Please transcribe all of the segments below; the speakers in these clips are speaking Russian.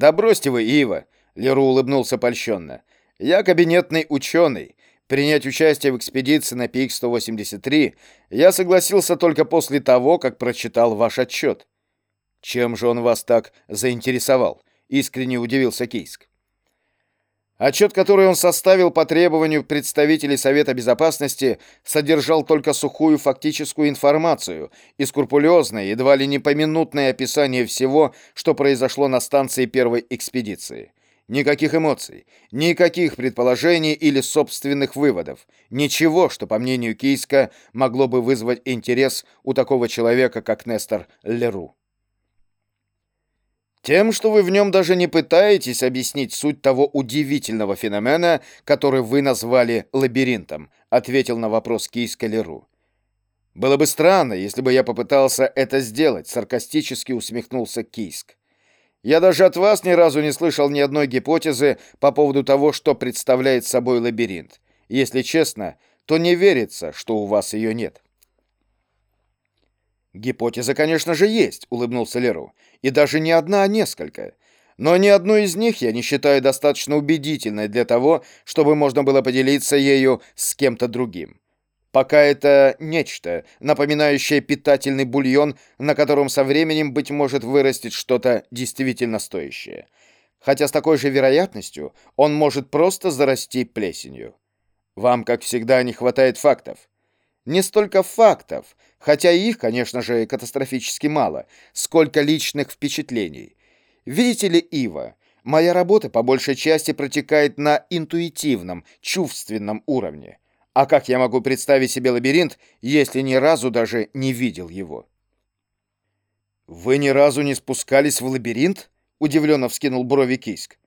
«Да бросьте вы, Ива!» — Леру улыбнулся польщенно. «Я кабинетный ученый. Принять участие в экспедиции на ПИК-183 я согласился только после того, как прочитал ваш отчет». «Чем же он вас так заинтересовал?» — искренне удивился Кийск. Отчет, который он составил по требованию представителей Совета Безопасности, содержал только сухую фактическую информацию и скрупулезное, едва ли не поминутное описание всего, что произошло на станции первой экспедиции. Никаких эмоций, никаких предположений или собственных выводов. Ничего, что, по мнению Кийска, могло бы вызвать интерес у такого человека, как Нестор Леру. Тем, что вы в нем даже не пытаетесь объяснить суть того удивительного феномена, который вы назвали лабиринтом, ответил на вопрос Кийска Леру. Было бы странно, если бы я попытался это сделать, саркастически усмехнулся Кийск. Я даже от вас ни разу не слышал ни одной гипотезы по поводу того, что представляет собой лабиринт. Если честно, то не верится, что у вас ее нет. Гипотеза, конечно же, есть, улыбнулся Леру. И даже не одна, а несколько. Но ни одну из них я не считаю достаточно убедительной для того, чтобы можно было поделиться ею с кем-то другим. Пока это нечто, напоминающее питательный бульон, на котором со временем, быть может, вырастет что-то действительно стоящее. Хотя с такой же вероятностью он может просто зарасти плесенью. Вам, как всегда, не хватает фактов. Не столько фактов, хотя их, конечно же, катастрофически мало, сколько личных впечатлений. Видите ли, Ива, моя работа по большей части протекает на интуитивном, чувственном уровне. А как я могу представить себе лабиринт, если ни разу даже не видел его? Вы ни разу не спускались в лабиринт? Удивленно вскинул брови Киск.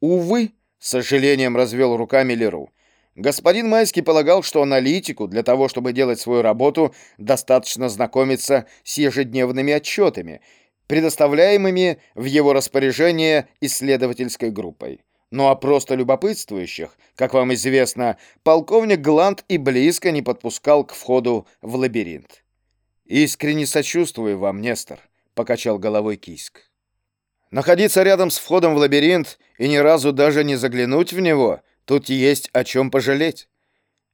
Увы, с сожалением развел руками Леру. Господин Майский полагал, что аналитику для того, чтобы делать свою работу, достаточно знакомиться с ежедневными отчетами, предоставляемыми в его распоряжение исследовательской группой. Ну а просто любопытствующих, как вам известно, полковник Гланд и близко не подпускал к входу в лабиринт. «Искренне сочувствую вам, Нестор», — покачал головой Киск. «Находиться рядом с входом в лабиринт и ни разу даже не заглянуть в него — Тут есть о чем пожалеть.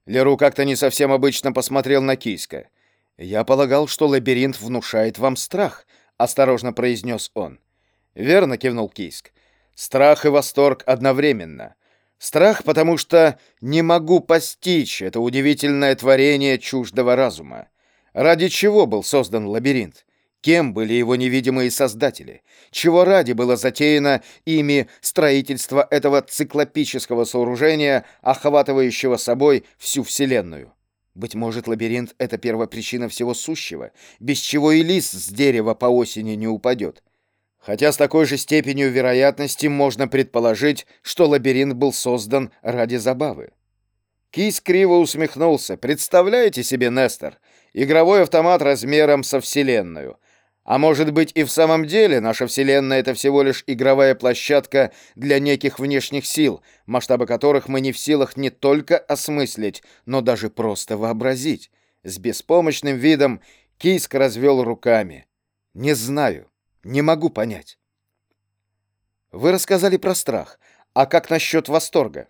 Леру как-то не совсем обычно посмотрел на Кийска. «Я полагал, что лабиринт внушает вам страх», — осторожно произнес он. «Верно», — кивнул Кийск. «Страх и восторг одновременно. Страх, потому что не могу постичь это удивительное творение чуждого разума. Ради чего был создан лабиринт? Кем были его невидимые создатели? Чего ради было затеяно ими строительство этого циклопического сооружения, охватывающего собой всю Вселенную? Быть может, лабиринт — это первопричина всего сущего, без чего и лист с дерева по осени не упадет. Хотя с такой же степенью вероятности можно предположить, что лабиринт был создан ради забавы. Кис криво усмехнулся. «Представляете себе, Нестор, игровой автомат размером со Вселенную — а может быть и в самом деле наша Вселенная — это всего лишь игровая площадка для неких внешних сил, масштабы которых мы не в силах не только осмыслить, но даже просто вообразить. С беспомощным видом Кийск развел руками. «Не знаю, не могу понять». «Вы рассказали про страх, а как насчет восторга?»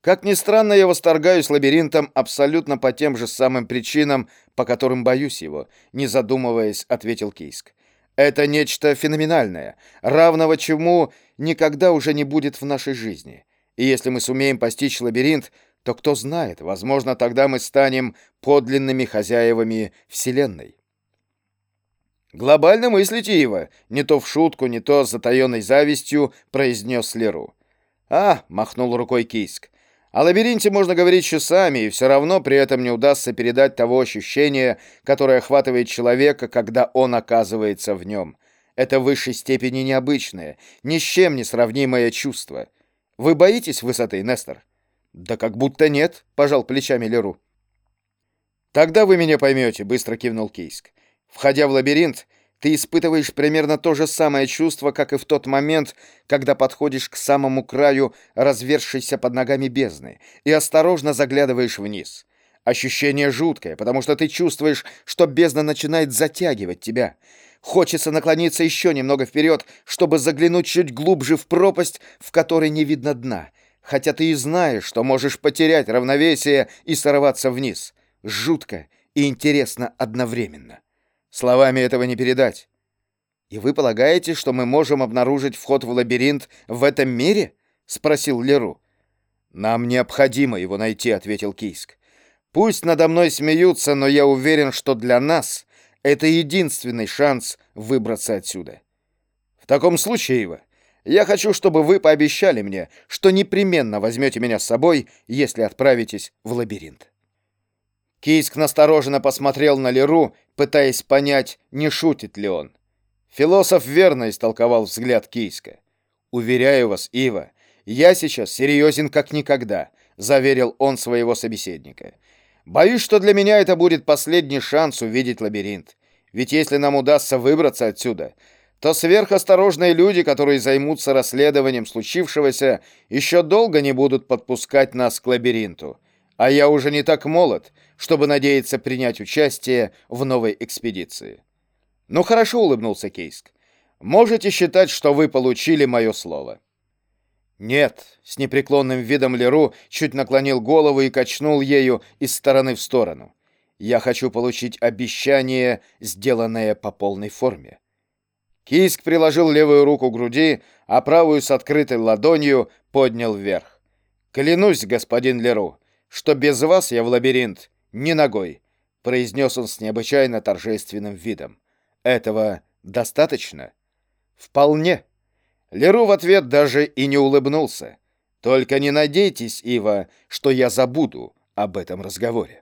Как ни странно, я восторгаюсь лабиринтом абсолютно по тем же самым причинам, по которым боюсь его, не задумываясь, ответил Кийск. Это нечто феноменальное, равного чему никогда уже не будет в нашей жизни. И если мы сумеем постичь лабиринт, то кто знает, возможно, тогда мы станем подлинными хозяевами Вселенной. «Глобально мыслите, Ива!» — не то в шутку, не то с затаенной завистью произнес Леру. «А!» — махнул рукой Кийск. О лабиринте можно говорить часами, и все равно при этом не удастся передать того ощущения, которое охватывает человека, когда он оказывается в нем. Это в высшей степени необычное, ни с чем не сравнимое чувство. Вы боитесь высоты, Нестор? Да как будто нет, пожал плечами Леру. Тогда вы меня поймете, быстро кивнул Кейск. Входя в лабиринт, ты испытываешь примерно то же самое чувство, как и в тот момент, когда подходишь к самому краю развершейся под ногами бездны и осторожно заглядываешь вниз. Ощущение жуткое, потому что ты чувствуешь, что бездна начинает затягивать тебя. Хочется наклониться еще немного вперед, чтобы заглянуть чуть глубже в пропасть, в которой не видно дна. Хотя ты и знаешь, что можешь потерять равновесие и сорваться вниз. Жутко и интересно одновременно. Словами этого не передать. И вы полагаете, что мы можем обнаружить вход в лабиринт в этом мире? спросил Леру. Нам необходимо его найти, ответил Кийск. Пусть надо мной смеются, но я уверен, что для нас это единственный шанс выбраться отсюда. В таком случае, Ива, я хочу, чтобы вы пообещали мне, что непременно возьмете меня с собой, если отправитесь в лабиринт. Кийск настороженно посмотрел на Леру, пытаясь понять, не шутит ли он. Философ верно истолковал взгляд Кийска. «Уверяю вас, Ива, я сейчас серьезен как никогда», — заверил он своего собеседника. «Боюсь, что для меня это будет последний шанс увидеть лабиринт. Ведь если нам удастся выбраться отсюда, то сверхосторожные люди, которые займутся расследованием случившегося, еще долго не будут подпускать нас к лабиринту. А я уже не так молод, чтобы надеяться принять участие в новой экспедиции». «Ну хорошо», — улыбнулся Кейск. «Можете считать, что вы получили мое слово». «Нет», — с непреклонным видом Леру чуть наклонил голову и качнул ею из стороны в сторону. «Я хочу получить обещание, сделанное по полной форме». Кийск приложил левую руку к груди, а правую с открытой ладонью поднял вверх. «Клянусь, господин Леру, что без вас я в лабиринт ни ногой», — произнес он с необычайно торжественным видом. Этого достаточно? Вполне. Леру в ответ даже и не улыбнулся. Только не надейтесь, Ива, что я забуду об этом разговоре.